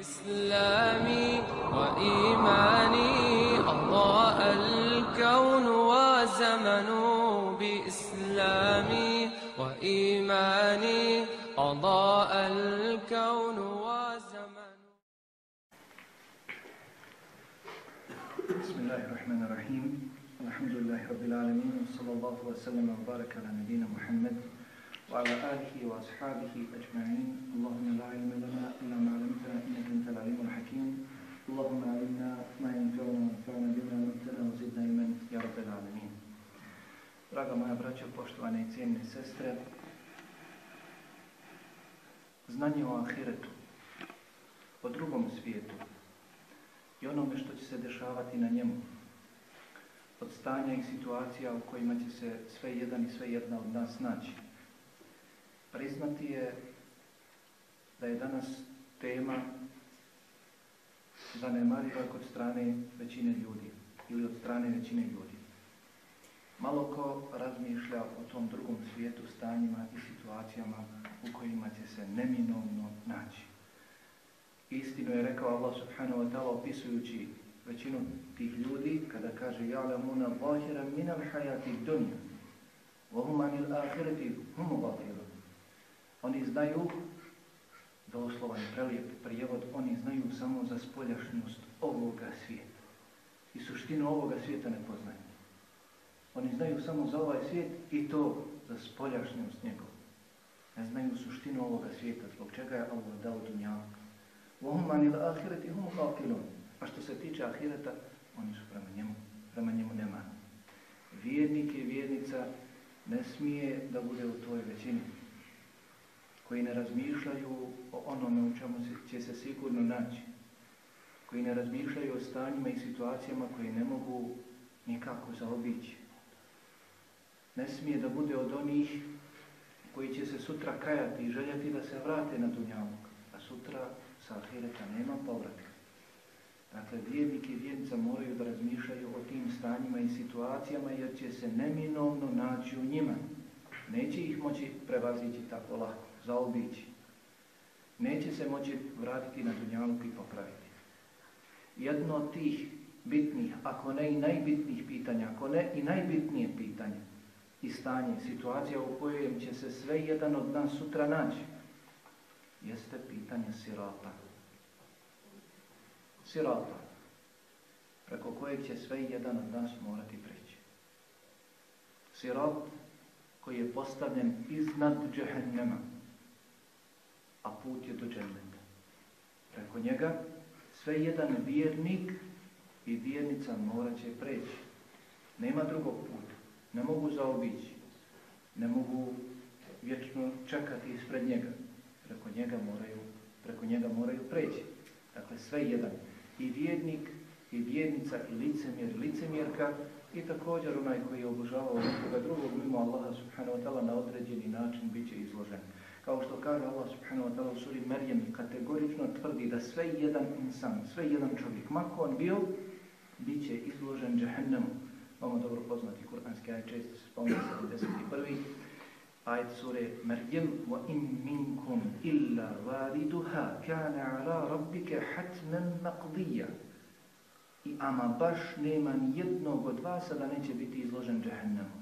إسلامي وإيماني أضاء الكون وزمن بإسلامي وإيماني أضاء الكون وزمن بسم الله الرحمن الرحيم. الحمد لله رب العالمين وصلى الله وسلم وبارك على نبينا محمد وعلى آله وأصحابه أجمعين اللهم لا علم لنا إلا ما علمتنا إنك أنت العليم الحكيم اللهم علمنا ما ينفعنا وانفعنا بما علمتنا وزدنا علما يا رب العالمين Draga moja braća, poštovane i cijene sestre, znanje o ahiretu, o drugom svijetu i onome što će se dešavati na njemu, od stanja i situacija u kojima će se sve jedan i sve jedna od nas naći. Priznati je da je danas tema zanemariva kod strane većine ljudi ili od strane većine ljudi. Malo ko razmišlja o tom drugom svijetu, stanjima i situacijama u kojima će se neminovno naći. Istinu je rekao Allah subhanahu wa ta'ala opisujući većinu tih ljudi kada kaže ja'lamuna zahira min al-hayati dunya wa hum anil ghafilun. Oni znaju doslovan prelijep prijevod, oni znaju samo za spoljašnjost ovoga svijeta. I suštinu ovoga svijeta ne poznaju. Oni znaju samo za ovaj svijet i to za spoljašnjost njegov. Ne znaju suštinu ovoga svijeta, zbog čega je Allah dao dunjavak. وَهُمْ عَنِ الْآخِرَةِ هُمْ غَافِلُونَ A što se tiče ahireta, oni su prema njemu, prema njemu nema. Vjernik i vjernica ne smije da bude u toj većini koji ne razmišljaju o onome u čemu će se sigurno naći, koji ne razmišljaju o stanjima i situacijama koje ne mogu nikako zaobići. Ne smije da bude od onih koji će se sutra kajati i željeti da se vrate na dunjavog, a sutra sa ahireta nema povratka. Dakle, vjernik i vjernica moraju da razmišljaju o tim stanjima i situacijama jer će se neminovno naći u njima. Neće ih moći prevazići tako lako, zaobići. Neće se moći vratiti na dunjaluk i popraviti. Jedno od tih bitnih, ako ne i najbitnijih pitanja, ako ne i najbitnije pitanje i stanje, situacija u kojem će se sve jedan od nas sutra naći, jeste pitanje sirata. Sirata, preko kojeg će sve jedan od nas morati preći. Sirat koji je postavljen iznad džehennema, a put je do dženneta. Preko njega sve jedan vjernik i vjernica morat će preći. Nema drugog puta. Ne mogu zaobići. Ne mogu vječno čekati ispred njega preko njega moraju, preko njega moraju preći. Dakle, sve jedan. I vjernik, i vjernica, i licemjer, i licemjerka, i također onaj koji je obožavao nekoga drugog mimo Allaha subhanahu wa ta'ala na određeni način bit će izložen Kao što kaže Allah subhanahu wa ta'ala u suri Merjem kategorično tvrdi da sve jedan insan, sve jedan čovjek, mako on bio, bit će izložen džehennemu. Vamo dobro poznati kuranski aj često se spominje 71 ajet sure Merjem وَإِن مِنْكُمْ إِلَّا وَارِدُهَا كَانَ عَلَى رَبِّكَ حَتْمًا مَقْضِيًّا I ama baš nema nijednog od vas da neće biti izložen džehennemu.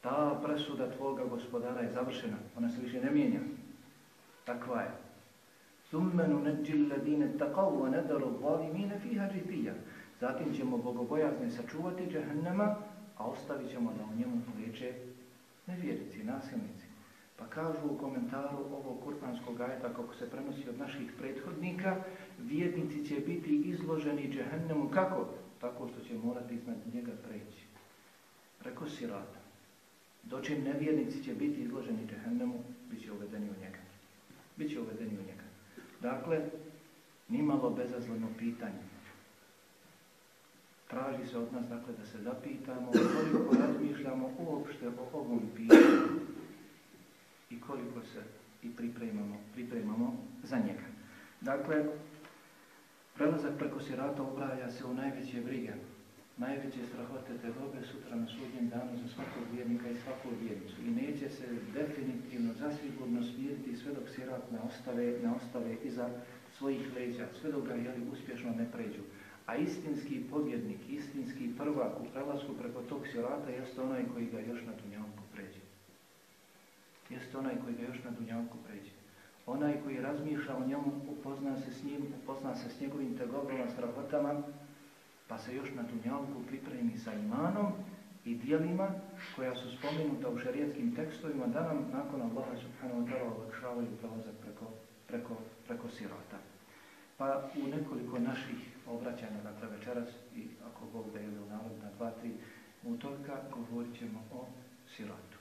ta presuda tvoga gospodara je završena, ona se više ne mijenja. Takva je. Summenu neđil ladine takavu a nedaru zalimine fiha džitija. Zatim ćemo bogobojazne sačuvati džahnama, a ostavit ćemo da u njemu pleče nevjerici, nasilnici. Pa kažu u komentaru ovog kurpanskog ajeta, kako se prenosi od naših prethodnika, vjernici će biti izloženi džehennemu kako? Tako što će morati iznad njega preći. Preko sirata. Dočim nevjernici će biti izloženi džehennemu, bit će uvedeni u njega. Biće uvedeni u njega. Dakle, nimalo bezazleno pitanje. Traži se od nas dakle, da se zapitamo koliko razmišljamo uopšte o ovom pitanju i koliko se i pripremamo, pripremamo za njega. Dakle, prelazak preko sirata ubraja se u najveće brige, najveće strahote te dobe sutra na sudnjem danu za svakog vjernika i svakog vjernicu. I neće se definitivno, zasigurno smiriti sve dok sirat ne ostave, ne ostave iza svojih leđa, sve dok ga jeli, uspješno ne pređu. A istinski pobjednik, istinski prvak u prelasku preko tog sirata jeste onaj koji ga još na dunjavku pređe. Jeste onaj koji ga još na dunjavku pređe. Onaj koji razmišlja o njemu, upozna se s njim, upozna se s njegovim tegobama, strahotama, pa se još na dunjavku pripremi sa imanom i dijelima koja su spomenuta u šarijetskim tekstovima da nam nakon Allaha subhanahu wa ta'ala olakšavaju prolazak preko, preko, preko sirota. Pa u nekoliko naših obraćanja, dakle večeras i ako Bog da je u na dva, tri utorka, govorit ćemo o sirotu.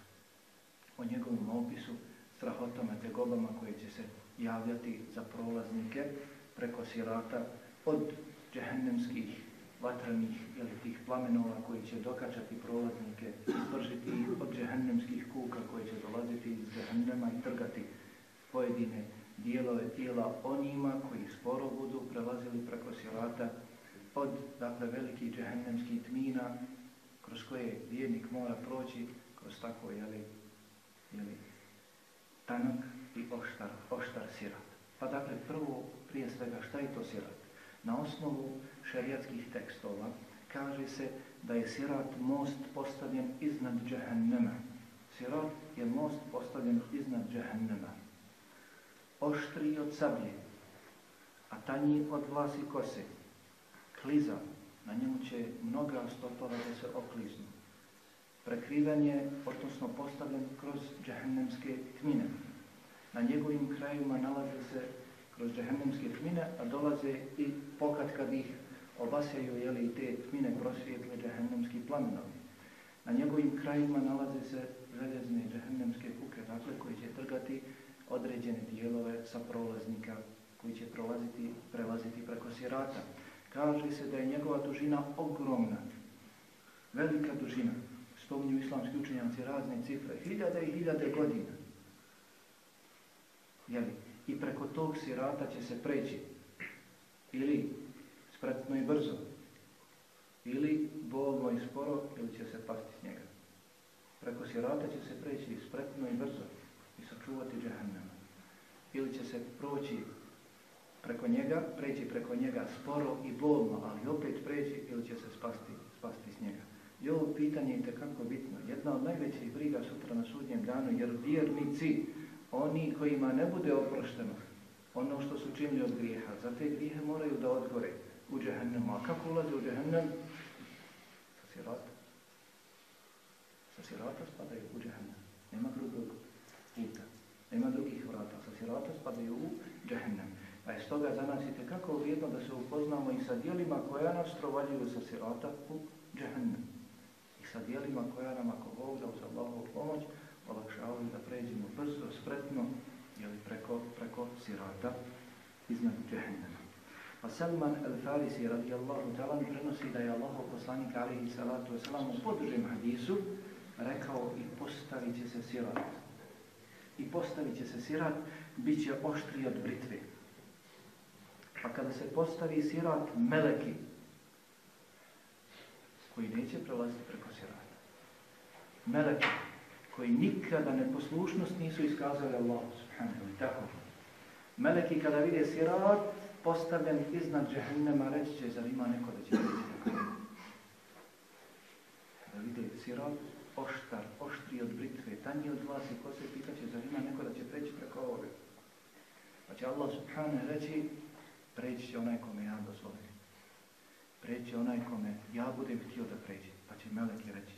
O njegovom opisu, strahotama, tegobama koje će se javljati za prolaznike preko sirata od džehennemskih vatrenih ili tih plamenova koji će dokačati prolaznike, izbržiti ih od džehennemskih kuka koji će dolaziti iz džehennema i trgati pojedine dijelove tijela onima koji sporo budu prelazili preko sirata od dakle, velikih džehennemskih tmina kroz koje vjernik mora proći kroz tako jeli, jeli, tanak i oštar, oštar sirat. Pa dakle prvo prije svega šta je to sirat? Na osnovu šarijatskih tekstova kaže se da je sirat most postavljen iznad džehennema. Sirat je most postavljen iznad džehennema. Oštri od sablje, a tanji od vlasi kose. Kliza, na njemu će mnoga stopala da se okliznu. Prekriven je, odnosno postavljen kroz džehennemske tmine. Na njegovim krajima nalaze se kroz džehennemske tmine, a dolaze i pokat kad ih obasjaju jeli, te tmine prosvijetle džehennemski plamenovi. Na njegovim krajima nalaze se željezne džehennemske kuke, dakle koji će trgati određene dijelove sa prolaznika koji će prolaziti, prelaziti preko sirata. Kaže se da je njegova dužina ogromna, velika dužina. Spominju islamski učenjaci razne cifre, hiljade i hiljade godina. Jeli? I preko tog sirata će se preći ili spretno i brzo, ili bolno i sporo, ili će se pasti s njega. Preko sirata će se preći spretno i brzo i sačuvati džahannama. Ili će se proći preko njega, preći preko njega sporo i bolno, ali opet preći ili će se spasti, spasti s njega. I ovo pitanje je tekako bitno. Jedna od najvećih briga sutra na sudnjem danu, jer vjernici, oni kojima ne bude oprošteno ono što su činili od grijeha, za te grijehe moraju da odgore u džehennemu. A kako ulaze u džehennem? Sa sirata. Sa sirata spadaju u džehennem. Nema drugog puta. Nema drugih vrata. Sa sirata spadaju u džehennem. Pa je stoga za nas i tekako vrijedno da se upoznamo i sa dijelima koja nas trovaljuju sa sirata u džehennem. I sa dijelima koja nam ako Bog da uz Allahovu pomoć olakšavaju da pređemo brzo, spretno ili preko, preko sirata iznad džehennema. A Salman al-Farisi radijallahu talan prenosi da je Allah poslanik alihi salatu wasalam u podružem hadisu rekao i postavit će se sirat. I postavit će se sirat, bit će oštri od britve. Pa kada se postavi sirat, meleki koji neće prelaziti preko sirata. Meleki koji nikada neposlušnost nisu iskazali Allah subhanahu wa ta'ala. Meleki kada vide sirat, postavljen iznad džehennema, reći će, zar ima neko da će prići Kada vide sirat, oštar, oštri od britve, tanji od glasi, ko se pita će, zar ima neko da će preći preko ovoga. Pa će Allah subhanahu reći, preći će onaj kome ja dozvolim. Preći onaj kome ja budem htio da pređe. Pa će meleki reći,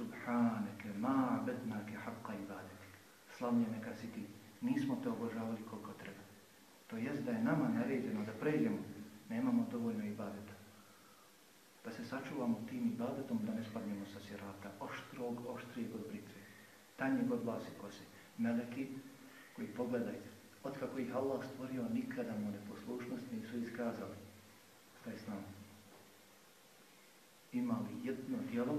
Subhaneke, ma bednake haqqa ibadetik. Slavnje neka si ti. Nismo te obožavali koliko treba. To jest da je nama naređeno da pređemo, nemamo dovoljno ibadeta. Da se sačuvamo tim ibadetom da ne spadnemo sa sirata, oštrog, oštrijeg od britve, tanjeg od vlasi kose. Meleki koji pogledajte, otkako ih Allah stvorio, nikada mu neposlušnost nisu iskazali. Staj s nama. Imali jedno djelo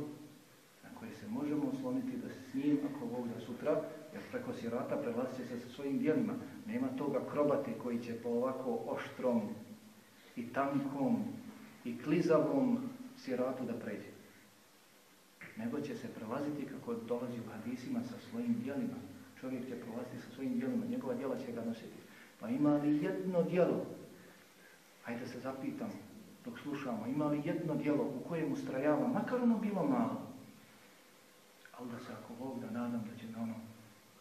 koje se možemo osloniti da s njim, ako Bog da sutra, jer preko sirata prelazit se sa svojim dijelima. Nema toga krobati koji će po ovako oštrom i tankom i klizavom siratu da pređe. Nego će se prelaziti kako dolazi u hadisima sa svojim dijelima. Čovjek će prolaziti sa svojim dijelima, njegova djela će ga nositi. Pa ima li jedno djelo Hajde se zapitamo dok slušamo, ima li jedno dijelo u kojem ustrajava, makar ono bilo malo, ali da se ako Bog da nadam da će me ono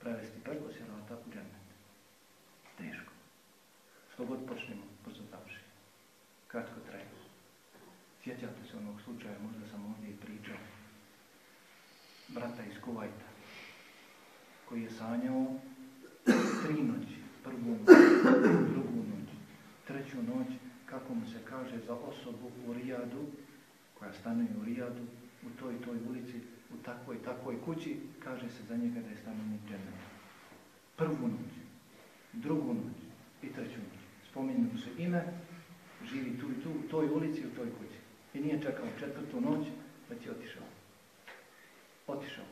prevesti preko sirota u džennet. Teško. Što god počnemo, brzo završi. Kratko traje. Sjećate se onog slučaja, možda sam ovdje i pričao, brata iz Kuvajta, koji je sanjao tri noći, prvu noć, drugu noć, treću noć, kako mu se kaže za osobu u Rijadu, koja stanuje u Rijadu, u toj toj ulici, u takvoj takvoj kući, kaže se za njega da je stanovnik dženeta. Prvu noć, drugu noć i treću noć. Spominju se ime, živi tu i tu, u toj ulici, u toj kući. I nije čekao četvrtu noć, već je otišao. Otišao.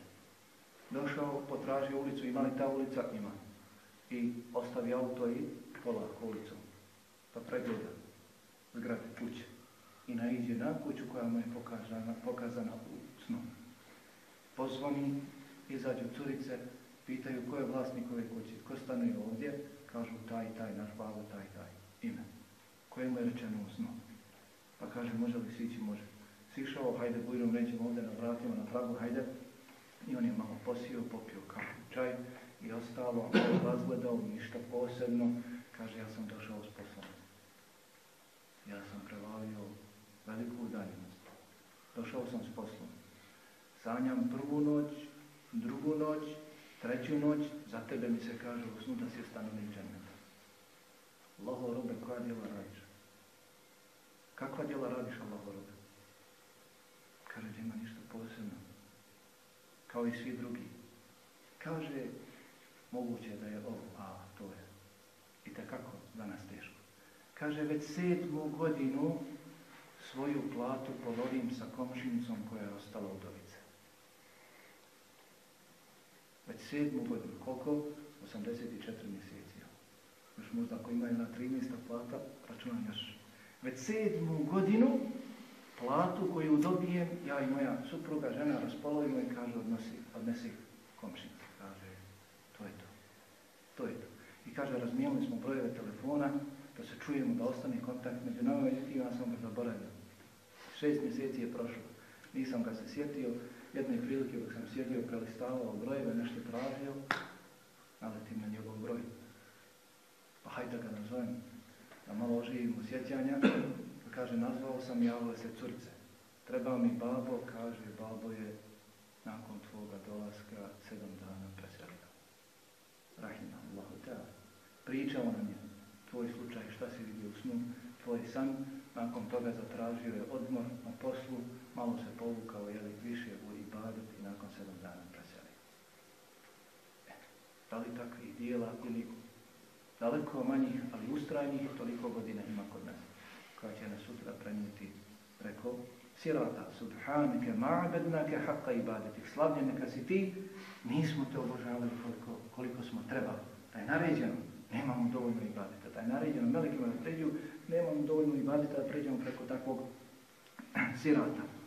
Došao, potražio ulicu, ima li ta ulica? Ima. I ostavi auto i polako ulicom. Pa pregleda zgrade kuće. I naiđe na kuću koja mu je pokazana, pokazana u snu. Pozvoni, izađu curice, pitaju ko je vlasnik ove kuće, ko stanuje ovdje, kažu taj, taj, naš babo, taj, taj, ime. Koje mu je rečeno u snu. Pa kaže, može li sići? Može. Sišao, hajde, bujrom rećemo ovdje na vratima, na pragu, hajde. I on je malo posio, popio kafu, čaj i ostalo, malo razgledao, ništa posebno. Kaže, ja sam došao s poslom. Ja sam prevalio veliku udaljenost. Došao sam s poslom. Sanjam prvu noć, drugu noć, treću noć, za tebe mi se kaže u snu da si stanovnik dženeta. Allaho robe, koja djela radiš? Kakva djela radiš, Allaho robe? Kaže, nema ništa posebno. Kao i svi drugi. Kaže, moguće da je ovo, a to je. I takako danas teško. Kaže, već sedmu godinu svoju platu polovim sa komšinicom koja je ostala udovica. Već sedmu godinu. Koliko? 84 mjeseci. Još možda ako ima jedna 13 plata, računam još. Već sedmu godinu platu koju dobijem, ja i moja supruga, žena, raspolovimo i kaže, odnosi, odnesi komšinica. Kaže, to je to. To je to. I kaže, razmijenili smo brojeve telefona, da se čujemo, da ostane kontakt među nama, međutim ja sam ga zaboravio. Šest mjeseci je prošlo. Nisam ga se sjetio, jedne prilike dok sam sjedio, prelistavao brojeve, nešto tražio, naletim na njegov broj. Pa hajde ga nazovem, da malo oživim u sjećanja. Pa kaže, nazvao sam, javile se curice. Treba mi babo, kaže, babo je nakon tvoga dolaska sedam dana preselio. Rahim Allahu Teala. Pričao nam je tvoj slučaj, šta si vidio u snu, tvoj san, nakon toga zatražio je odmor na poslu, malo se povukao jeli, više u ibadet nakon sedam dana preselio. E, da li takvih dijela ili daleko manjih, ali ustrajnih, toliko godina ima kod nas, koja će nas sutra prenijeti preko sirata, subhanike, ma'abednake, haqqa ibadetik, slavlje neka si ti, nismo te obožavali koliko, koliko smo trebali. Da je naređeno, nemamo dovoljno ibadeta. Da je naređeno melekima da pređu, nemamo dovoljno ibadeta da pređemo preko takvog sirata.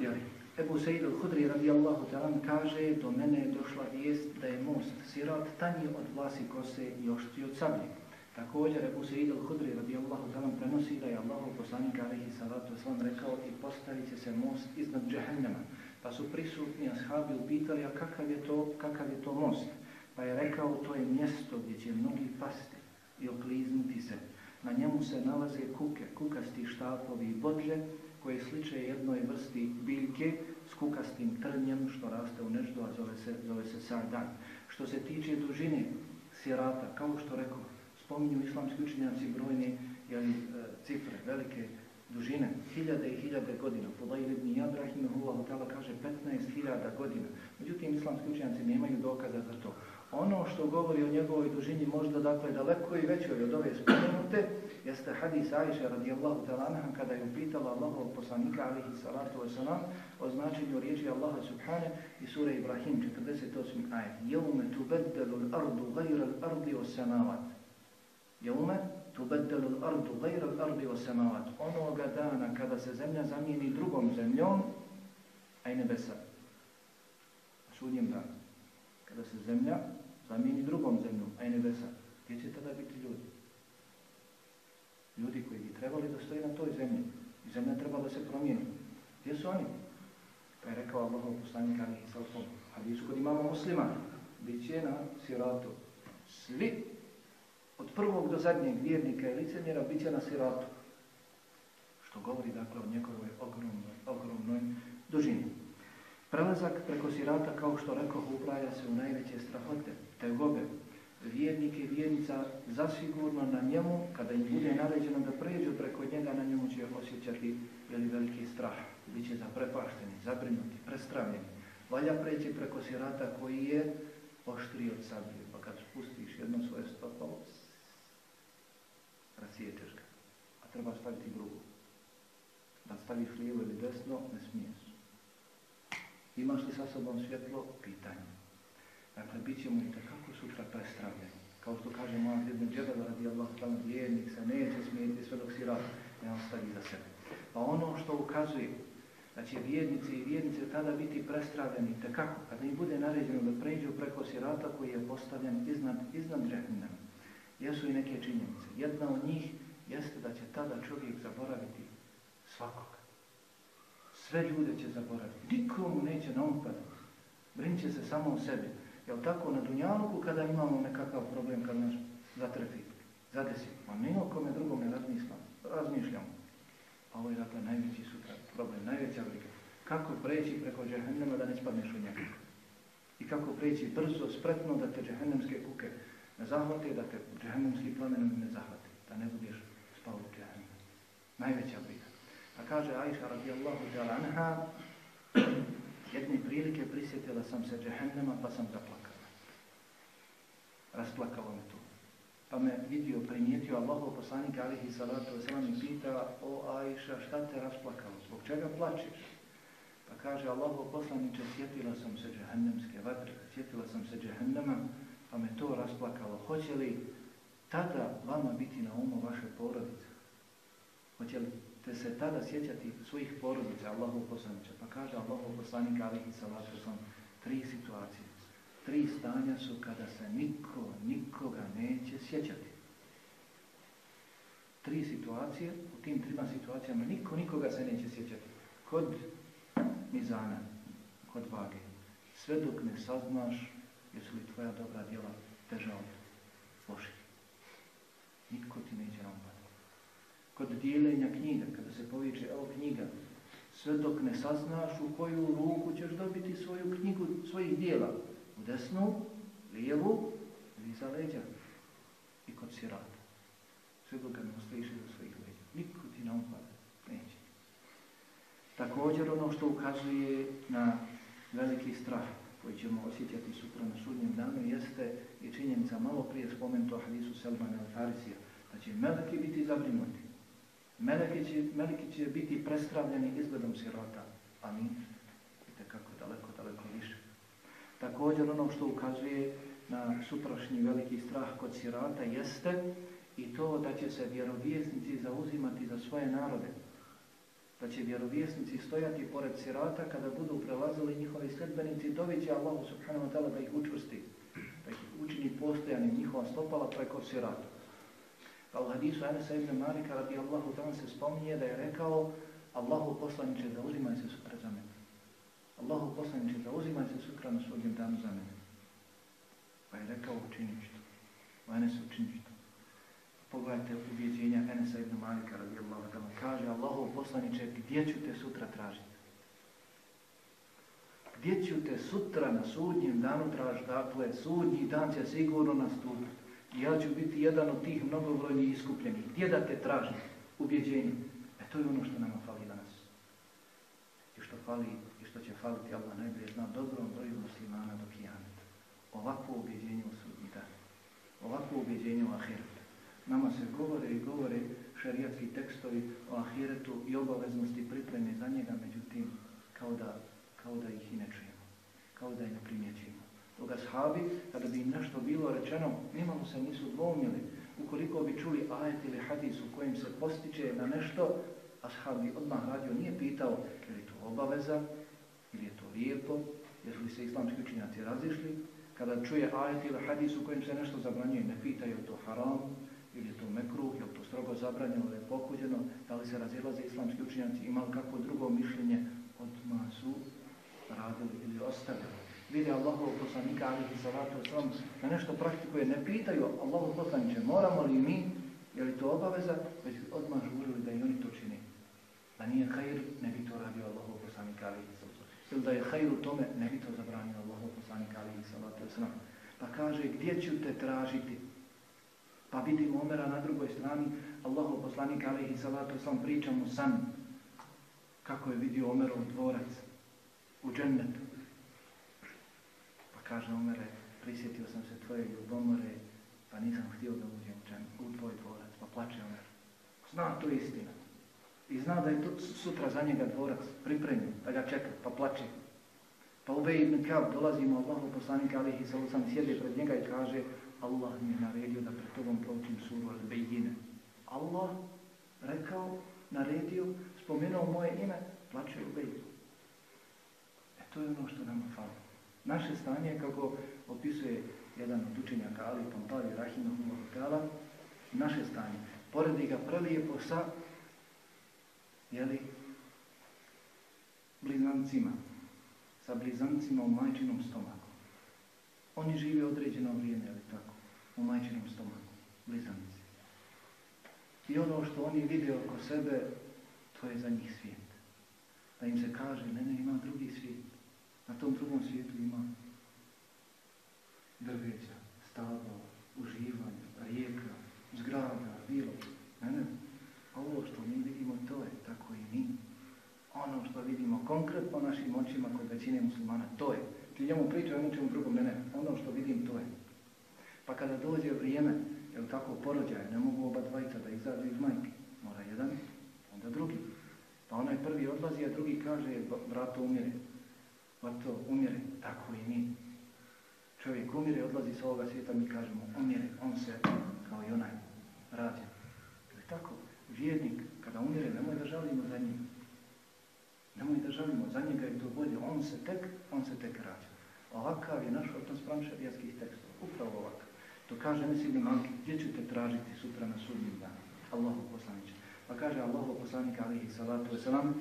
Jeli. Ebu Sejid al-Hudri radijallahu ta'ala kaže do mene je došla vijest da je most sirat tanji od vlasi kose i oštri od sablje. Također Ebu Sejid al-Hudri radijallahu ta'ala prenosi da je Allahov poslanik alaihi salatu wasalam rekao i postavit će se most iznad džehennema. Pa su prisutni ashabi upitali a kakav je to, kakav je to most? Pa je rekao to je mjesto gdje će mnogi pasti i okliznuti se. Na njemu se nalaze kuke, kukasti štapovi i bodlje koje sliče jednoj vrsti biljke s kukastim trnjem što raste u neždu, a zove se, zove se sardan. Što se tiče dužine sirata, kao što rekao, spominju islamski učenjaci brojne jeli, e, cifre, velike dužine, hiljade i hiljade godina. Fudajl ibn Jadrahim, Allah kaže 15.000 godina. Međutim, islamski učenjaci nemaju dokaza za to. Ono što govori o njegovoj dužini možda dakle daleko i većoj od ove spomenute, jeste hadis Aisha radijallahu talanha kada je upitala Allahov poslanika alihi salatu wasalam o značenju riječi Allaha subhane i sura Ibrahim 48. ajet. Jevme tubeddelu l'ardu gajra l'ardi o samavat. Jevme tubeddelu l'ardu gajra l'ardi o samavat. Onoga dana kada se zemlja zamijeni drugom zemljom, a i nebesa. Sudnjem danu. Kada se zemlja zamijeni drugom zemljom, a i nebesa. Gdje će tada biti ljudi? trebali da stoji na toj zemlji. I zemlja treba da se promijeni. Gdje su oni? Pa je rekao Allah poslanik alihi sallam, hadisu kod imamo muslima, bit će na siratu. Svi, od prvog do zadnjeg vjernika i licemjera, bit će na siratu. Što govori dakle o njegovoj ogromnoj, ogromnoj dužini. Prelazak preko sirata, kao što rekao, upraja se u najveće strahote, tegobe. Vjernik i vjernica zasigurno na njemu, kada im bude naređeno da pređu preko njega, na njemu će osjećati veli veliki strah. Biće zaprepašteni, zabrinuti, prestravljeni. Valja preći preko sirata koji je oštriji od sablje, pa kad spustiš jedno svoje stopalo, rasiječeš ga. A treba staviti drugu. Da staviš lijevo ili desno, ne smiješ. Imaš li sa sobom svjetlo? Pitanje. Dakle, bit ćemo i takako sutra prestravljeni. Kao što kaže Moaz ibn Džebel radi Allah tamo vjernik se neće smijeti sve dok si rad ne ostavi za sebe. Pa ono što ukazuje da će vjernici i vjernice tada biti prestravljeni takako, kada im bude naređeno da pređu preko sirata koji je postavljen iznad, iznad džehnem. Jesu i neke činjenice. Jedna od njih jeste da će tada čovjek zaboraviti svakoga. Sve ljude će zaboraviti. Nikomu neće na umpad. Brinit se samo o sebi. Jel tako na Dunjaluku kada imamo nekakav problem kad nas zatrefi, zadesi, a ni o kome drugom ne razmišljamo. A ovo je dakle najveći sutra problem, najveća briga. Kako preći preko džehennema da ne spadneš u njega? I kako preći brzo, spretno da te džehennemske kuke ne zahvate, da te džehennemski plamenom ne zahvate, da ne budeš spao u. Najveća briga. A kaže Aisha radijallahu anha, jedne prilike prisjetila sam se džehennema pa sam zaplakala. Rasplakalo me to. Pa me vidio, primijetio Allahov poslanik alihi salatu wasalam i pita o Aisha šta te rasplakalo, zbog čega plačeš? Pa kaže Allahov poslaniče sjetila sam se džehennemske vatre, sjetila sam se džehennema pa me to rasplakalo. Hoće li tada vama biti na umu vaše porodice? Hoće li te se tada sjećati svojih porodica Allahu poslanića. Pa kaže Allahu poslanik alihi salatu sam tri situacije. Tri stanja su kada se niko, nikoga neće sjećati. Tri situacije, u tim trima situacijama niko nikoga se neće sjećati. Kod mizana, kod vage. Sve dok ne saznaš jesu li tvoja dobra djela teža od loših. Niko ti neće napadati kod dijeljenja knjiga, kada se poviče evo knjiga, sve dok ne saznaš u koju ruku ćeš dobiti svoju knjigu svojih dijela, u desnu, lijevu ili za leđa i kod sirata. Sve dok ne ostaviš za svojih leđa. Niko ti ne upada, neće. Također ono što ukazuje na veliki strah koji ćemo osjećati sutra na sudnjem danu jeste i činjenica malo prije spomenuto hadisu Selmana al-Farisija, da će meleki biti zabrinuti Meleki će, biti prestravljeni izgledom sirota, a mi vidite kako daleko, daleko više. Također ono što ukazuje na sutrašnji veliki strah kod sirata jeste i to da će se vjerovjesnici zauzimati za svoje narode. Da će vjerovjesnici stojati pored sirata kada budu prelazili njihovi sledbenici, doviće Allahu subhanahu wa ta'ala da ih učvrsti, da ih učini postojanim njihova stopala preko sirata. Pa u hadisu Anasa ibn Malika radijallahu ta'ala se spominje da je rekao Allahu poslaniče zauzimaj se sutra za mene. Allahu poslaniče zauzimaj se sutra na svojim danu za mene. Pa je rekao učinit što. U Anasa učinit što. Pogledajte ubjeđenja Anasa ibn Malika radijallahu ta'ala. Kaže Allahu poslaniče gdje ću te sutra tražiti? Gdje ću te sutra na sudnjem danu tražiti? Dakle, sudnji dan će sigurno nastupiti ja ću biti jedan od tih mnogobrojnih iskupljenih. Gdje da te tražim? Ubjeđenje. E to je ono što nama fali danas. I što fali i što će faliti Allah najbolje zna dobrom broju muslimana do kijameta. Ovako ubjeđenje u sudnji dan. Ovako ubjeđenje u ahiretu. Nama se govore i govore šarijatski tekstovi o ahiretu i obaveznosti pripreme za njega, međutim, kao da, kao da ih i ne čujemo. Kao da ih ne primjećujemo dok ashabi, kada bi im nešto bilo rečeno, nimalo se nisu dvomili. Ukoliko bi čuli ajet ili hadis u kojem se postiče na nešto, ashab bi odmah radio, nije pitao je li to obaveza, ili je to lijepo, jesu li se islamski učinjaci razišli. Kada čuje ajet ili hadis u kojem se nešto zabranjuje, ne pita je to haram, ili je to mekruh, je to strogo zabranjeno, da je pokuđeno, da li se razilaze islamski učenjaci, imali kakvo drugo mišljenje, odmah su radili ili ostavili. Vide Allahov poslanika, ali i salatu oslam, da nešto praktikuje, ne pitaju Allahov poslaniće, moramo li mi, je li to obaveza, već odmah žurili da i oni to čini. Da nije hajr, ne bi to radio Allahov poslanika, ali i salatu Ili da je hajr u tome, ne bi to zabranio Allahov poslanika, ali i salatu oslam. Pa kaže, gdje ću te tražiti? Pa vidimo Omera na drugoj strani, Allahov poslanik alaihi salatu sam priča mu san kako je vidio Omerov dvorac u džennetu. Pa kaže Omere, prisjetio sam se tvoje ljubomore, pa nisam htio da uđem u, tvoj dvorac, pa plače Omer. Zna to istina. I zna da je to sutra za njega dvorac pripremljen, da ga čeka, pa plače. Pa Ubej ibn Kab dolazimo Allahov poslanika salatu sam sjede pred njega i kaže Allah mi je naredio da pred tobom proučim suru Al-Bejine. Allah rekao, naredio, spomenuo moje ime, plaće u Bejinu. E to je ono što nam fali. Naše stanje je kako opisuje jedan od učenjaka Ali Pampali Rahimahullah Gala, naše stanje. Poredi ga prelijepo sa jeli, blizancima, sa blizancima u majčinom stomaku. Oni žive određeno vrijeme, ali tako, u majčinom stomaku, blizanci. I ono što oni vide oko sebe, to je za njih svijet. Da im se kaže, ne, ne, ima drugi svijet. Na tom drugom svijetu ima drveća, stabla, uživanja, rijeka, zgrada, bilo. Ne, ne. Ovo što mi vidimo, to je tako i mi. Ono što vidimo konkretno našim očima kod većine muslimana, to je. Ti njemu priča o ničemu drugom, ne, ne. Ono što vidim, to je. Pa kada dođe vrijeme, jel tako porođaje, ne mogu oba dvajica da izađu iz majke. Mora jedan, onda drugi. Pa onaj prvi odlazi, a drugi kaže, brato umire. Brato umire, tako i mi. Čovjek umire, odlazi sa ovoga svijeta, mi kažemo, umire, on se, kao i onaj. Je tako? Vjernik, kada umire, nemoj da žalimo za njim. Nemoj da žalimo, za njega je to bolje. On se tek, on se tek rađa. Ovakav je naš odnos pram šarijatskih tekstova. Upravo ovakav. To kaže Nesidni Malki, gdje ćete tražiti sutra na sudnjim danu? Allahu poslaniće. Pa kaže Allahu poslanik alihi salatu wasalam,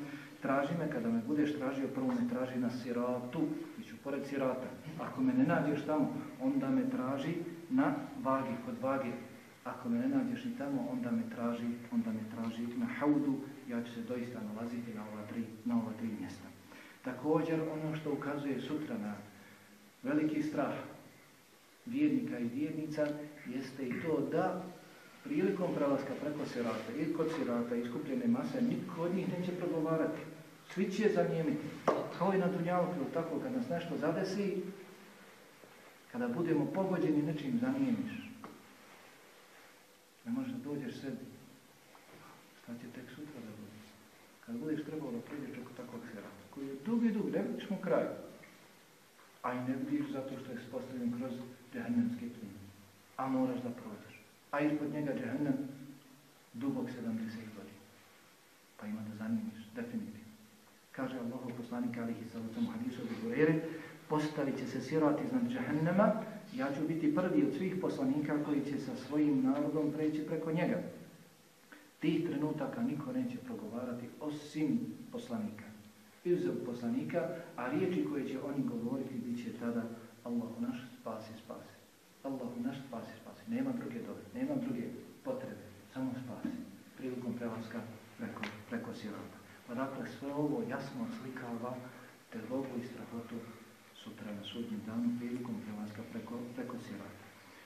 traži me kada me budeš tražio, prvo me traži na siratu, ću pored sirata. Ako me ne nađeš tamo, onda me traži na vagi, kod vage. Ako me ne nađeš ni tamo, onda me traži, onda me traži na haudu, ja ću se doista nalaziti na ova tri, na ova tri mjesta. Također ono što ukazuje sutra na veliki strah vjernika i vjernica jeste i to da prilikom prelaska preko sirata i kod sirata iskupljene mase niko od njih neće progovarati. Svi će zanijemiti. Kao i na Dunjalku, tako kad nas nešto zadesi, kada budemo pogođeni nečim zanijemiš. Ne možeš da dođeš sebi. Šta će tek sutra da bude? Kad budeš trebalo da priđeš oko takvog sirata, koji je dug i dug, ne vidiš mu kraju. A i ne vidiš zato što je postavljen kroz džehennemski plin. A moraš da prođeš. A ispod njega džehennem dubog 70 godina. Pa ima da zanimiš, definitivno. Kaže Allah poslanik alihi sallatom hadisu od Burere, postavit će se sirat iznad džehennema, ja ću biti prvi od svih poslanika koji će sa svojim narodom preći preko njega. Tih trenutaka niko neće progovarati osim poslanika. Izuzev poslanika, a riječi koje će oni govoriti bit će tada Allahu naš spasi, spasi. Allahu naš spasi, spasi. Nema druge dobe, nema druge potrebe, samo spasi. Prilikom prelaska preko, preko sirota. Pa dakle, sve ovo jasno slikava tegobu i strahotu sutra na sudnjem danu prilikom prelaska preko, preko sirota.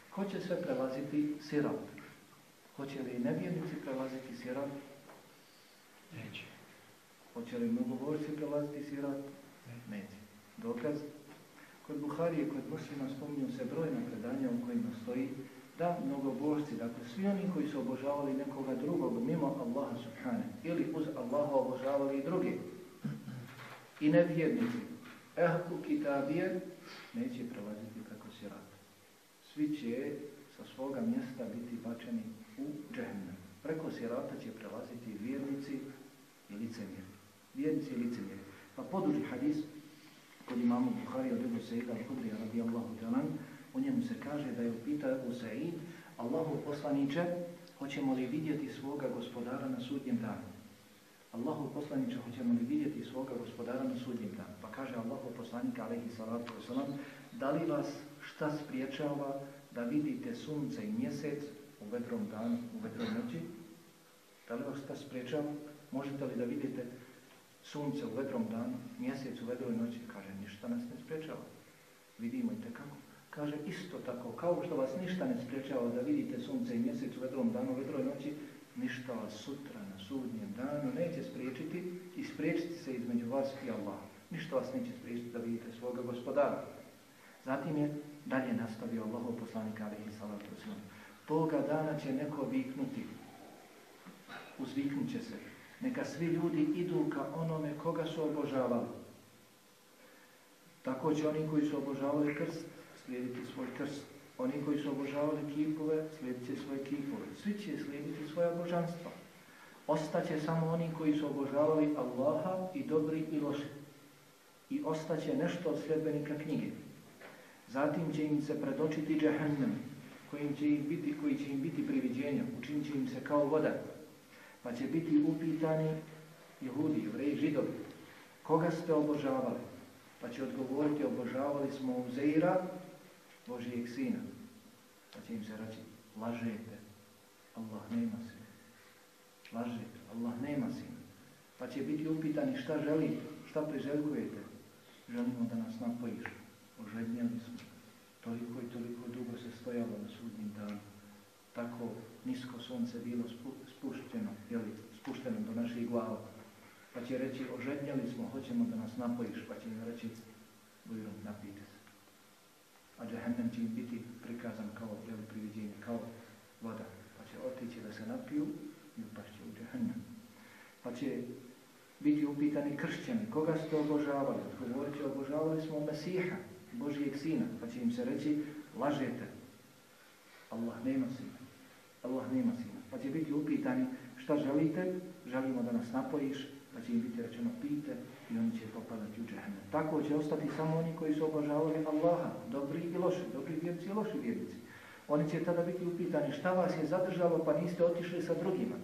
Ko će sve prelaziti sirot? Hoće li nevjernici prelaziti sirat? Neće. Hoće li mnogoborci prelaziti sirat? Neće. Dokaz? Kod Buharije, kod muslima spominju se brojna predanja u kojima stoji da mnogobožci, dakle svi oni koji su obožavali nekoga drugog mimo Allaha subhane ili uz Allaha obožavali i druge i nevjernici, ehlu kitabije, neće prelaziti preko sirata. Svi će sa svoga mjesta biti bačeni u džehennem. Preko sirata će prelaziti vjernici i licemjeri. Vjernici i licemjeri. Pa poduži hadis kod imamu Buhari od Ebu Sejda al-Hudrija radijallahu talan, u njemu se kaže da je upita Ebu Sejid, Allahu poslaniće, Hoćemo li vidjeti svoga gospodara na sudnjem danu? Allahu poslaniče, hoćemo li vidjeti svoga gospodara na sudnjem danu? Pa kaže Allahu poslanika, alaihi salatu wasalam, da li vas šta spriječava da vidite sunce i mjesec u vedrom danu, u vedrom noći? Da li vas šta spriječava? Možete li da vidite sunce u vedrom danu, mjesec u vedroj noći? Kaže, ništa nas ne spriječava. Vidimo i kako. Kaže, isto tako, kao što vas ništa ne spriječava da vidite sunce i mjesec u vedrom danu, u vedroj noći, ništa vas sutra na sudnjem danu neće spriječiti i spriječiti se između vas i Allah. Ništa vas neće spriječiti da vidite svoga gospodara. Zatim je dalje nastavio Allahov poslanika alaihi salatu. Toga dana će neko viknuti, uzviknut će se. Neka svi ljudi idu ka onome koga su obožavali. Tako će oni koji su obožavali krst, slijediti svoj krst. Oni koji su obožavali kipove, slijedit će svoje kipove. Svi će slijediti svoje božanstva. Ostaće samo oni koji su obožavali Allaha i dobri i loši. I ostaće nešto od sljedbenika knjige. Zatim će im se predočiti džehennem, kojim će im biti, koji će im biti priviđenja, učinit će im se kao voda. Pa će biti upitani jehudi, jevreji, židovi. Koga ste obožavali? Pa će odgovoriti, obožavali smo Uzeira, Božijeg sina. Pa će im se reći, lažete, Allah nema sina. Lažete, Allah nema sina. Pa će biti upitani šta želite, šta priželjkujete. Želimo da nas napojiš. Ožednjeli smo. Toliko i toliko dugo se stojalo na sudnjim danu. Tako nisko sunce bilo spušteno, jeli, spušteno do naših glava. Pa će reći, ožednjeli smo, hoćemo da nas napojiš. Pa će im reći, bujrom, napijte a džehennem će im biti prikazan kao jel, priviđenje, kao voda. Pa će otići da se napiju i upašće u džehennem. Pa će biti upitani kršćani, koga ste obožavali? Odgovorit će, obožavali smo Mesiha, Božijeg sina. Pa će im se reći, lažete. Allah nema sina. Allah nema sina. Pa će biti upitani, šta želite? Želimo da nas napojiš, pa će im biti rečeno pite i oni će popadati u džahnem. Tako će ostati samo oni koji su obožavali Allaha, dobri i loši, dobri vjerci i loši vjernici. Oni će tada biti upitani šta vas je zadržalo pa niste otišli sa drugima.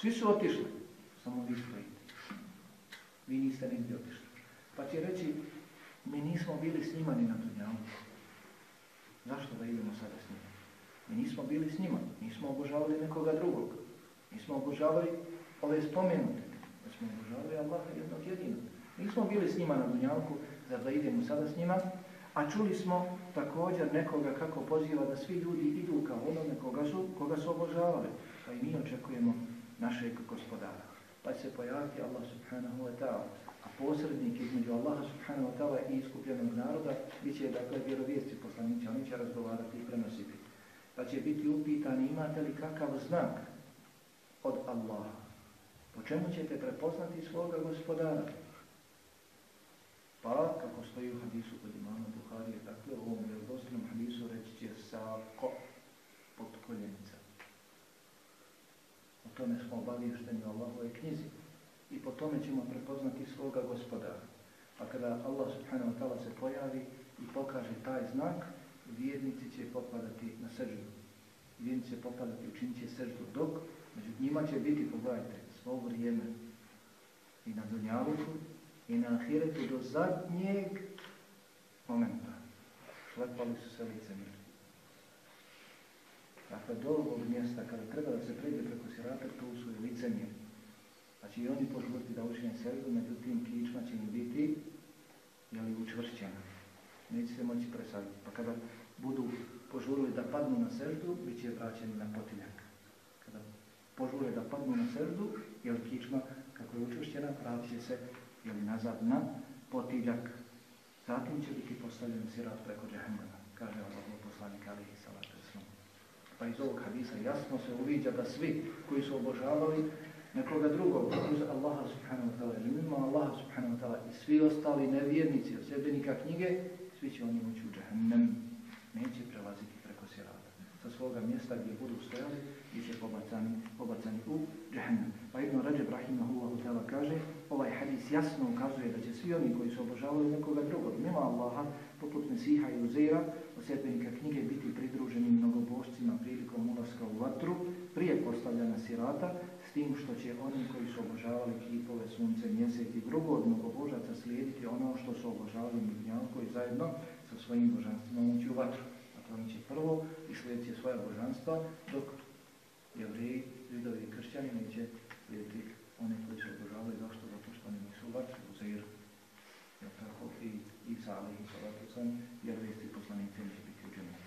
Svi su otišli, samo vi stojite. Vi niste nigdje otišli. Pa će reći, mi nismo bili s njima ni na dunjavu. Zašto da idemo sada s njima? Mi nismo bili s njima, nismo obožavali nekoga drugog. Nismo obožavali ove spomenute smo obožavali Allaha jednog jedinog. Nismo bili s njima na Dunjalku, zar da idemo sada s njima, a čuli smo također nekoga kako poziva da svi ljudi idu kao onome koga su, koga su obožavali. Pa i mi očekujemo našeg gospodara. Pa će se pojaviti Allah subhanahu wa ta'ala. A posrednik između Allaha subhanahu wa ta'ala i iskupljenog naroda bit će dakle vjerovijesti poslanici, oni će razgovarati i prenositi. Pa će biti upitani imate li kakav znak od Allaha Po čemu ćete prepoznati svoga gospodara? Pa, kako stoji u hadisu kod imama Buharije, dakle u ovom vjerodostinom hadisu reći će sako pod koljenica. O tome smo obavješteni u Allahove knjizi. I po tome ćemo prepoznati svoga gospodara. Pa kada Allah subhanahu wa ta'ala se pojavi i pokaže taj znak, vjernici će popadati na srđu. Vjernici će popadati, učinit će srđu, dok među njima će biti, pogledajte, svo vrijeme i na Dunjaluku i na Ahiretu do zadnjeg momenta. Šlepali su se lice mirti. Dakle, do ovog mjesta, kada treba da se pređe preko sirata, tu su i lice mirti. Znači i oni požuriti da učine srdu, međutim kičma će im biti jeli, učvršćena. Neće se moći presaditi. Pa kada budu požurili da padnu na srdu, bit će vraćeni na potiljak. Požure da padnu na srdu, jer kičma, kako je učušćena, vratit će se jel, nazad na potiljak. Zatim će biti postavljen sirat preko džahennema, kaže Allah poslanik alihi salatu Pa iz ovog hadisa jasno se uviđa da svi koji su obožavali nekoga drugog, uz Allaha subhanahu wa ta'ala, mimo Allaha subhanahu wa ta'ala i svi ostali nevjernici od sljedbenika knjige, svi će oni ući u džahennem, neće prelaziti preko sirata. Sa svoga mjesta gdje budu stojali, bit će pobacani, pobacani u džehennem. Pa Ibn Rajab Rahimahullahu ta'ala kaže, ovaj hadis jasno ukazuje da će svi oni koji su obožavali nekoga drugog, mimo Allaha, poput Mesiha i Uzeira, od sedbenika knjige biti pridruženi mnogobošcima prilikom ulaska u vatru, prije postavljanja sirata, s tim što će oni koji su obožavali kipove, sunce, mjesec i drugo od mnogobožaca slijediti ono što su obožavali koji zajedno sa svojim božanstvima ući u vatru. Dakle, oni će prvo islijediti svoja božanstva, dok jevreji, židovi i kršćani neće slijediti one koji su obožavali. Zašto? Zato što oni nisu vatru, u ziru. Jer tako i Isa, ali i salatu sam, jevrijski poslanici neće biti u džemlju.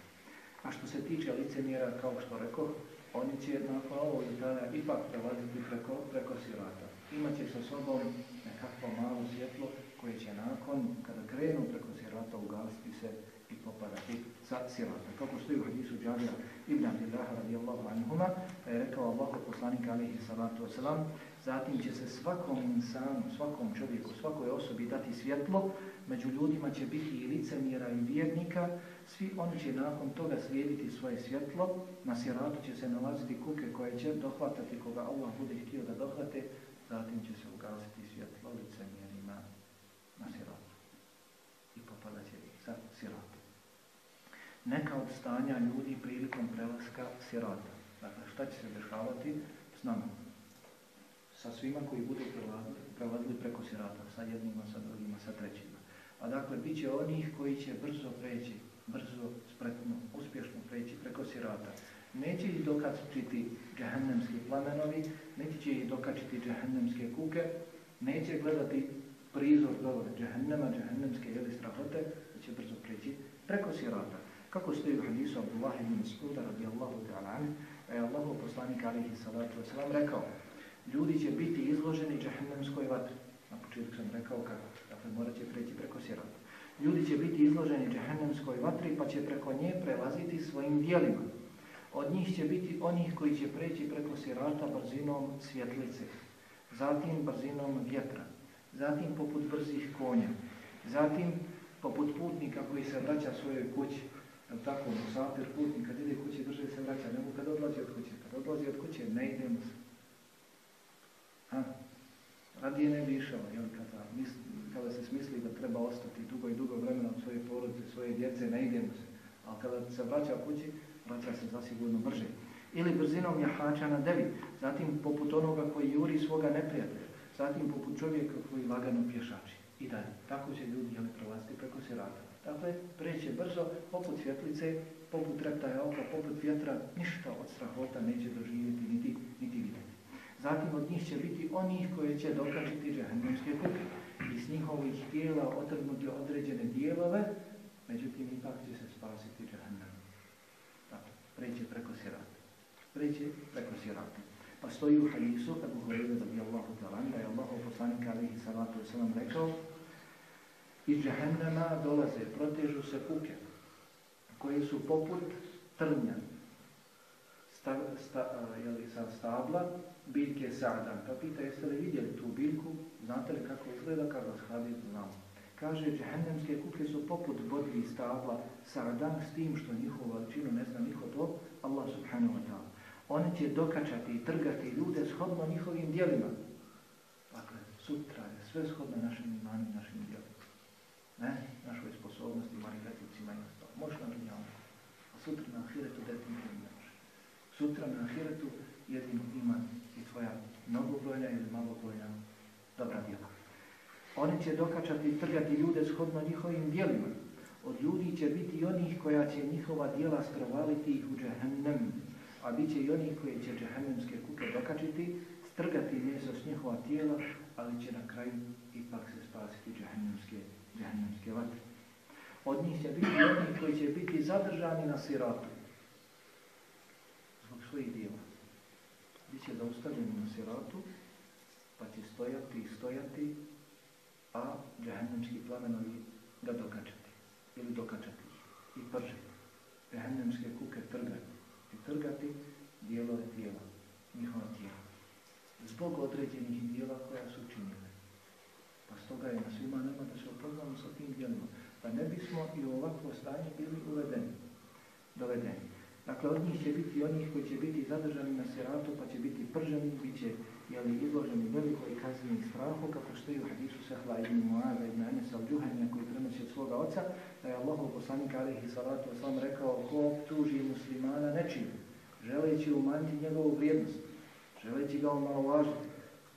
A što se tiče licemjera, kao što rekao, oni će nakon ovog dana ipak prelaziti preko, preko sirata. Imaće sa sobom nekakvo malo svjetlo koje će nakon, kada krenu preko sirata, ugasiti se i popadati sa sirata. Kako stoji u hadisu Džabira ibn Abdillaha radijallahu anhuma, pa je rekao Allah poslanik alihi salatu wasalam, zatim će se svakom insanu, svakom čovjeku, svakoj osobi dati svjetlo, među ljudima će biti i licemjera i vjernika, svi oni će nakon toga slijediti svoje svjetlo, na siratu će se nalaziti kuke koje će dohvatati koga Allah bude htio da dohvate, zatim će se ugasiti svjetlo licemjerima na siratu i popadat će sa siratu. Neka od stanja ljudi prilikom prelaska sirata. Dakle, šta će se dešavati s nama? Sa svima koji budu prelazili preko sirata, sa jednima, sa drugima, sa trećima. A dakle, bit će onih koji će brzo preći, brzo, spretno, uspješno preći preko sirata. Neće ih dokačiti džehennemski plamenovi, neće će ih dokačiti džehennemske kuke, neće gledati prizor dole džehennema, džehennemske ili strahote, da će brzo preći preko sirata. Kako stoji u hadisu Abdullah ibn Mas'uda radijallahu ta'ala anhu, je Allahu poslanik alihi salatu wasalam rekao, ljudi će biti izloženi džehennemskoj vatri. Na početku sam rekao kako, dakle morat će preći preko sirata. Ljudi će biti izloženi džehennemskoj vatri pa će preko nje prelaziti svojim dijelima. Od njih će biti onih koji će preći preko sirata brzinom svjetlice, zatim brzinom vjetra, zatim poput brzih konja, zatim poput putnika koji se vraća svojoj kući, Jel tako, musafir, putnik, kad ide kući, brže se vraća, nego kad odlazi od kuće. Kad odlazi od kuće, ne ide mu. Ha? Radije ne bi išao, jel, kada, kada se smisli da treba ostati dugo i dugo vremena od svoje porodice, svoje djece, ne ide mu se. Ali kada se vraća kući, vraća se zasigurno brže. Ili brzinom jahača na devi, zatim poput onoga koji juri svoga neprijatelja, zatim poput čovjeka koji lagano pješači. I dalje. Tako će ljudi jel, prolaziti preko sirata. Dakle, preće brzo, poput svjetlice, poput reptaja oka, poput vjetra, ništa od strahota neće doživjeti niti, niti vidjeti. Zatim od njih će biti onih koji će dokačiti džahennemske kuke i s njihovih tijela otrgnuti određene dijelove, međutim ipak će se spasiti džahennem. Dakle, preće preko sirata. Preće preko sirata. Pa stoji u hadisu, Abu Hureyre radijallahu talan, da je Allah poslanik alihi salatu wasalam rekao, iz džahennema dolaze, protežu se kuke, koje su poput trnja, sta, sta, jeli, sa stabla, biljke sadan. Pa pita, jeste li vidjeli tu biljku? Znate li kako izgleda? Kako vas hladi znamo. Kaže, džahennemske kuke su poput bodlji stabla sadan s tim što njihovu veličinu ne zna niko to, Allah subhanahu wa ta'ala. One će dokačati i trgati ljude shodno njihovim dijelima. Dakle, sutra je sve shodno našim imanima, našim ne, našoj sposobnosti, marifeticima i ostalo. Može na dunjalku, a sutra na ahiretu definitivno ne može. Sutra na ahiretu jedino ima i tvoja mnogobrojna ili malobrojna dobra djela. Oni će dokačati i trgati ljude shodno njihovim dijelima. Od ljudi će biti i onih koja će njihova dijela strovaliti ih u džahennem, a bit će i onih koji će džahennemske kuke dokačiti, strgati mjesto s njihova tijela, ali će na kraju ipak se spasiti džahennemske džahnemske vatre. Od njih će biti oni koji će biti zadržani na siratu zbog svojih dijela. Biće zaustavljeni na siratu, pa će stojati i stojati, a džahnemski plamenovi ga dokačati ili dokačati i pržiti. Džahnemske kuke trgati i trgati dijelove tijela, njihova tijela. Zbog određenih dijela koja su činili. Stoga je na svima nama da se upoznamo sa tim djelima. Da ne bismo i u ovakvo stanje bili uvedeni, dovedeni. Dakle, od njih će biti onih koji će biti zadržani na siratu, pa će biti prženi, bit će jeli, izloženi velikoj kazni i strahu, kako što je u hadisu Sehla ibn Mu'ada ibn Anesa al-Džuhanja koji prenosi od svoga oca, da je Allah poslanik alihi salatu sam rekao ko tuži muslimana nečim, želeći umanjiti njegovu vrijednost, želeći ga omalovažiti,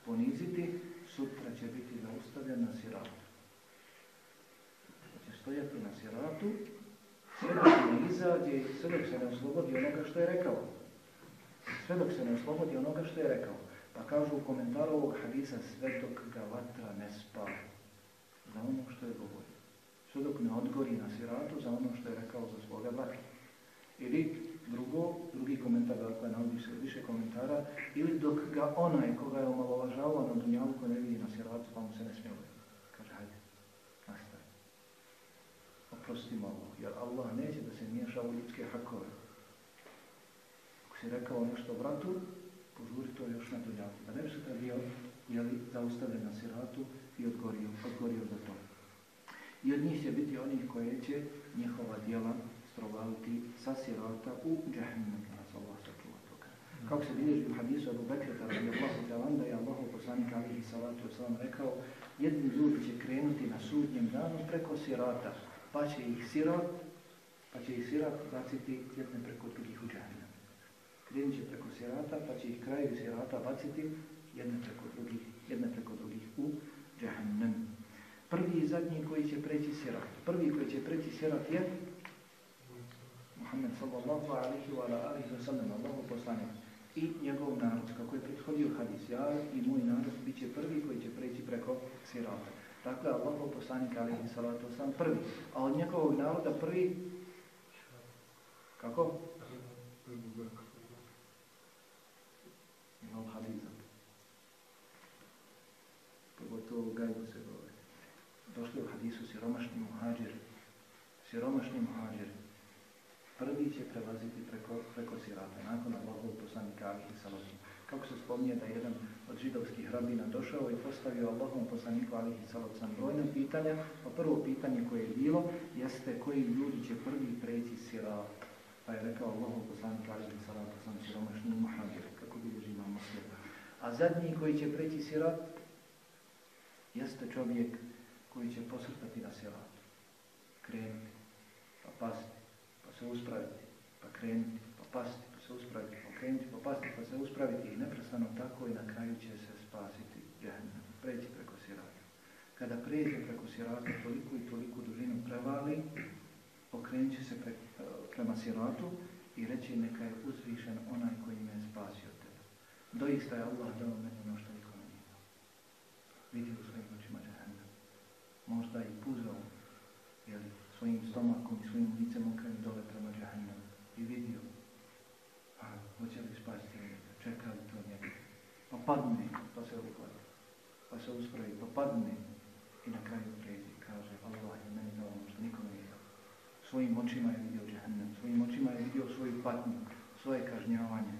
poniziti, sutra će biti zaustavljen na siratu. Će stojati na siratu, sve dok ne izađe, sve dok se ne oslobodi onoga što je rekao. Sve dok se ne oslobodi onoga što je rekao. Pa kažu u komentaru ovog hadisa sve dok ga vatra ne spava za ono što je govorio. Sve dok ne odgori na siratu za ono što je rekao za svoga vatra. Ili drugo, drugi komentar, dakle navodi se više komentara, ili dok ga onaj koga je omalovažavao na dunjalu ko ne vidi na siratu pa mu se ne smije Kaže, hajde, nastavi. Oprostimo Allah, jer Allah neće da se miješa u ljudske hakove. Ako si rekao nešto vratu, požuri to još na dunjalu. Da ne bi sutra bio jeli, zaustavljen na siratu i odgorio, odgorio za to. I od njih će biti onih koje će njihova djela strovaviti sa sirata u džahnem. Kako se bilježi u hadisu Abu Bekreta, radi Allahu talan, da je Allah poslanik alihi salatu wasalam rekao, jedni ljudi će krenuti na sudnjem danu preko sirata, pa će ih sirat, pa će ih sirat baciti jedne preko drugih u džahnem. Krenut će preko sirata, pa će ih kraju sirata baciti jedne preko drugih, jedne preko drugih u džahnem. Prvi i zadnji koji će preći sirat. Prvi koji će preći sirat je Muhammed sallallahu alaihi wa alaihi wa sallam, Allahu poslanik i njegov narod, kako je prethodio hadis, ja i moj narod bit će prvi koji će preći preko sirata. Dakle, Allahu poslanik alaihi salatu wasallam prvi, a od njegovog naroda prvi, kako? Imam hadisa. Pogotovo u gajbu se govori. Došli u hadisu siromašni muhađir. Siromašni muhađir prvi će prelaziti preko, preko sirata, nakon Allahov poslanika alihi. Kako se spominje da jedan od židovskih rabina došao i postavio Allahovom poslaniku alihi salatu brojne pitanja, a prvo pitanje koje je bilo jeste koji ljudi će prvi preći sirat. Pa je rekao Allahov poslanik alihi salatu sam siromašni muhađir, kako bi žima muslim. A zadnji koji će preći sirat jeste čovjek koji će posrtati na siratu, krenuti, pa pasti, se uspraviti, pa krenuti, pa pasti, pa se uspraviti, pa krenuti, pa pasti, pa se uspraviti i neprestano tako i na kraju će se spasiti džahnem, preći preko sirata. Kada pređe preko sirata toliko i toliko dužinu prevali, okrenut će se pre, prema siratu i reći neka je uzvišen onaj koji me je spasio od tebe. Doista je Allah dao meni ono što niko ne nije. Vidi u svojim očima džahnem. Možda i puzao, jel, svojim stomakom i svojim licem okrenu dole prema džahannam i vidio, a hoće li spasti čeka li to njega. Pa padne, pa se uhvati, pa se uspravi, pa padne i na kraju pređe i kaže Allah je meni dao ono što nikome nije dao. Svojim očima je vidio džahannam, svojim očima je vidio svoju patnju, svoje kažnjavanje.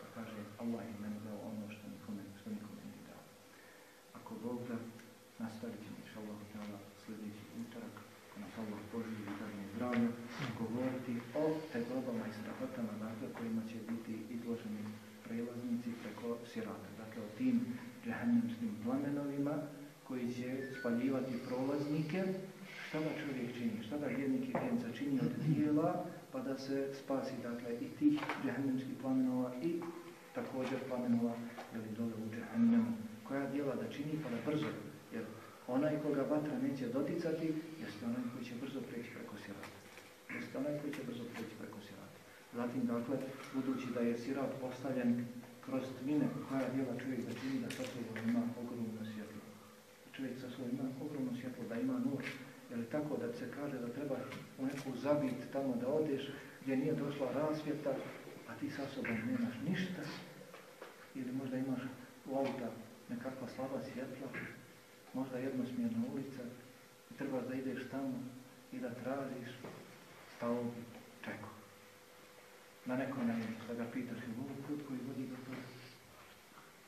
Pa kaže Allah je meni dao ono što nikome, što nikome nije dao. Ako Bog da, nastavit ćemo, inša Allah, sljedeći utorak nas Allah poživi i zdravlje, govoriti o tegobama i strahotama dakle, kojima će biti izloženi prelaznici preko sirata. Dakle, o tim džahannamskim plamenovima koji će spaljivati prolaznike, šta da čovjek čini, šta da vjernik i vjernica čini od dijela, pa da se spasi dakle, i tih džahannamskih plamenova i također plamenova ili dole u džahannamu. Koja dijela da čini, pa da brzo, jer Onaj koga vatra neće doticati, jeste onaj koji će brzo preći preko sirata. Jeste onaj koji će brzo preći preko sirata. Zatim, dakle, budući da je sirat postavljen kroz tvine, koja djela čovjek da čini da sa sobom ima ogromno svjetlo. Čovjek sa sobom ima ogromno svjetlo, da ima nur. Je li tako da se kaže da treba u neku zabit tamo da odeš gdje nije došla rasvjeta, a ti sa sobom nemaš ništa, ili možda imaš u auta nekakva slaba svjetla, možda jednosmjerna ulica i trebaš da ideš tamo i da tražiš, on čeko. Na nekom mjestu, da ga pitaš je ovo put koji vodi do toga.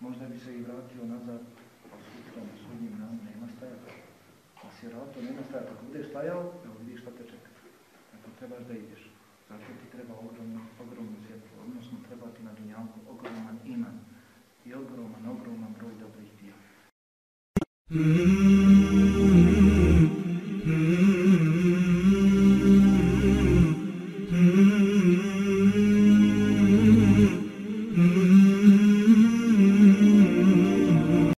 Možda bi se i vratio nazad, pa sutra na sudnjim danu nema stajati. Na siratu nema stajati. Ako budeš stajao, evo vidiš šta te čeka. Ako trebaš da ideš. Zato ti treba ogromno, ogromno svjetlo, odnosno treba ti na dunjalku ogroman iman i ogroman, ogroman broj dobrih djela. Mm-hmm.